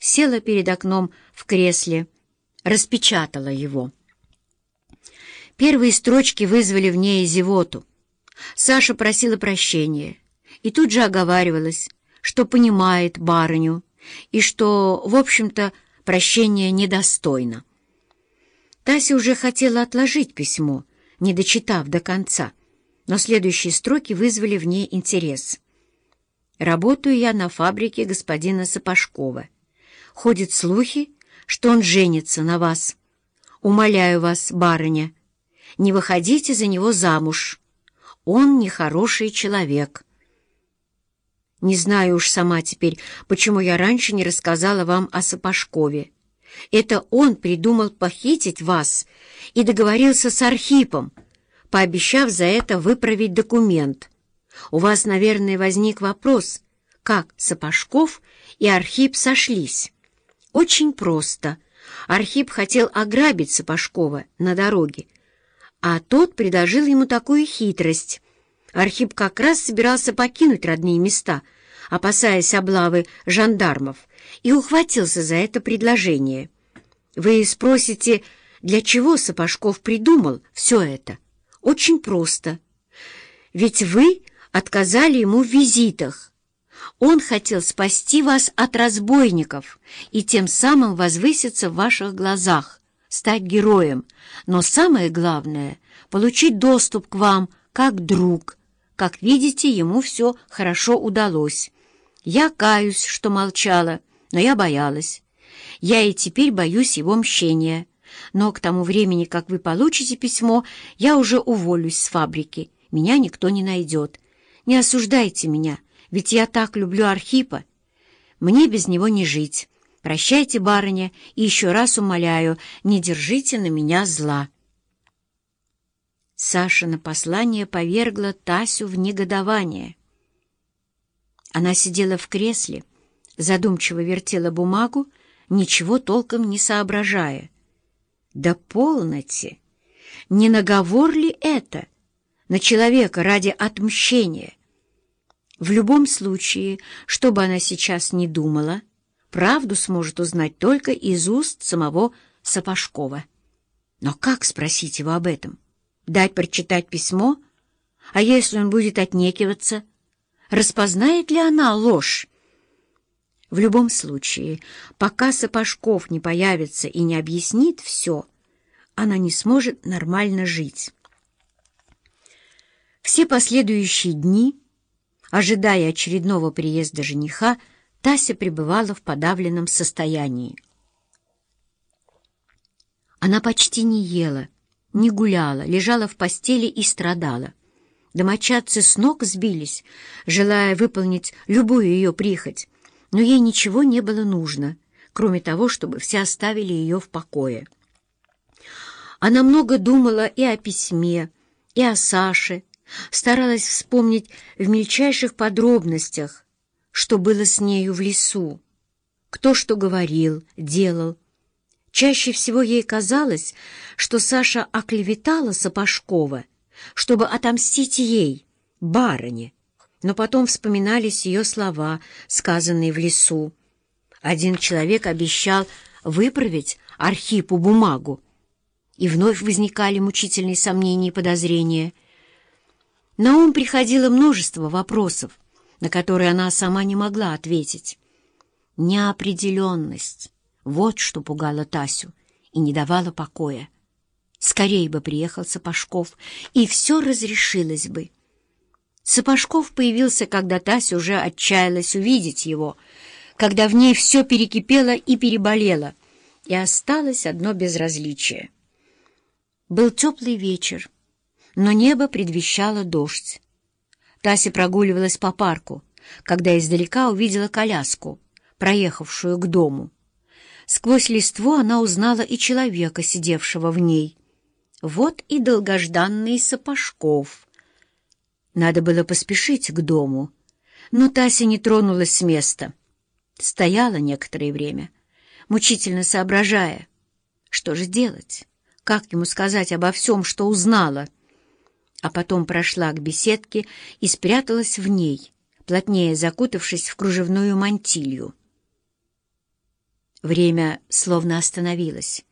села перед окном в кресле, распечатала его. Первые строчки вызвали в ней зевоту. Саша просила прощения и тут же оговаривалась, что понимает барыню и что, в общем-то, прощения недостойно. Тася уже хотела отложить письмо, не дочитав до конца, но следующие строки вызвали в ней интерес. «Работаю я на фабрике господина Сапожкова. Ходят слухи, что он женится на вас. Умоляю вас, барыня, не выходите за него замуж. Он нехороший человек». Не знаю уж сама теперь, почему я раньше не рассказала вам о Сапожкове. Это он придумал похитить вас и договорился с Архипом, пообещав за это выправить документ. У вас, наверное, возник вопрос, как Сапожков и Архип сошлись. Очень просто. Архип хотел ограбить Сапожкова на дороге, а тот предложил ему такую хитрость. Архип как раз собирался покинуть родные места, опасаясь облавы жандармов, и ухватился за это предложение. Вы спросите, для чего Сапожков придумал все это? Очень просто. Ведь вы отказали ему в визитах. Он хотел спасти вас от разбойников и тем самым возвыситься в ваших глазах, стать героем, но самое главное — получить доступ к вам как друг. Как видите, ему все хорошо удалось. Я каюсь, что молчала, но я боялась. Я и теперь боюсь его мщения. Но к тому времени, как вы получите письмо, я уже уволюсь с фабрики. Меня никто не найдет. Не осуждайте меня, ведь я так люблю Архипа. Мне без него не жить. Прощайте, барыня, и еще раз умоляю, не держите на меня зла. Сашина послание повергло Тасю в негодование. Она сидела в кресле, задумчиво вертела бумагу, ничего толком не соображая. Да полноте! Не наговор ли это на человека ради отмщения? В любом случае, что бы она сейчас ни думала, правду сможет узнать только из уст самого Сапожкова. Но как спросить его об этом? Дать прочитать письмо? А если он будет отнекиваться? Распознает ли она ложь? В любом случае, пока Сапожков не появится и не объяснит все, она не сможет нормально жить. Все последующие дни, ожидая очередного приезда жениха, Тася пребывала в подавленном состоянии. Она почти не ела, не гуляла, лежала в постели и страдала. Домочадцы с ног сбились, желая выполнить любую ее прихоть, но ей ничего не было нужно, кроме того, чтобы все оставили ее в покое. Она много думала и о письме, и о Саше, старалась вспомнить в мельчайших подробностях, что было с нею в лесу, кто что говорил, делал. Чаще всего ей казалось, что Саша оклеветала Сапожкова, чтобы отомстить ей, барыне, но потом вспоминались ее слова, сказанные в лесу. Один человек обещал выправить Архипу бумагу, и вновь возникали мучительные сомнения и подозрения. На ум приходило множество вопросов, на которые она сама не могла ответить. Неопределенность — вот что пугало Тасю и не давало покоя. Скорей бы приехал Сапожков, и все разрешилось бы. Сапожков появился, когда Тася уже отчаялась увидеть его, когда в ней все перекипело и переболело, и осталось одно безразличие. Был теплый вечер, но небо предвещало дождь. Тася прогуливалась по парку, когда издалека увидела коляску, проехавшую к дому. Сквозь листву она узнала и человека, сидевшего в ней. Вот и долгожданный Сапожков — надо было поспешить к дому, но Тася не тронулась с места. Стояла некоторое время, мучительно соображая, что же делать, как ему сказать обо всем, что узнала. А потом прошла к беседке и спряталась в ней, плотнее закутавшись в кружевную мантилью. Время словно остановилось.